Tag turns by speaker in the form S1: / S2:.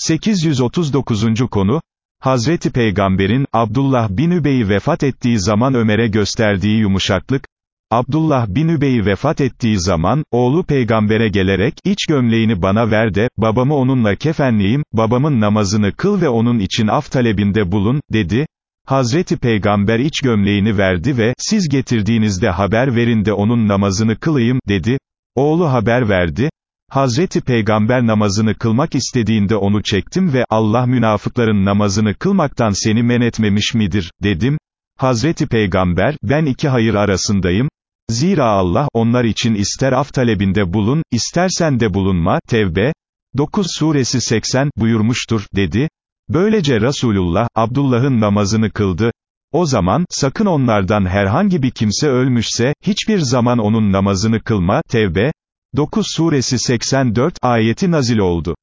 S1: 839. konu, Hazreti Peygamber'in, Abdullah bin Übey'i vefat ettiği zaman Ömer'e gösterdiği yumuşaklık, Abdullah bin Übey'i vefat ettiği zaman, oğlu peygambere gelerek, iç gömleğini bana ver de, babamı onunla kefenleyeyim, babamın namazını kıl ve onun için af talebinde bulun, dedi. Hazreti Peygamber iç gömleğini verdi ve, siz getirdiğinizde haber verin de onun namazını kılayım, dedi. Oğlu haber verdi, Hazreti Peygamber namazını kılmak istediğinde onu çektim ve, Allah münafıkların namazını kılmaktan seni men etmemiş midir, dedim. Hazreti Peygamber, ben iki hayır arasındayım, Zira Allah, onlar için ister af talebinde bulun, istersen de bulunma, Tevbe, 9 suresi 80, buyurmuştur, dedi. Böylece Resulullah, Abdullah'ın namazını kıldı. O zaman, sakın onlardan herhangi bir kimse ölmüşse, hiçbir zaman onun namazını kılma, Tevbe, 9 suresi 84, ayeti nazil oldu.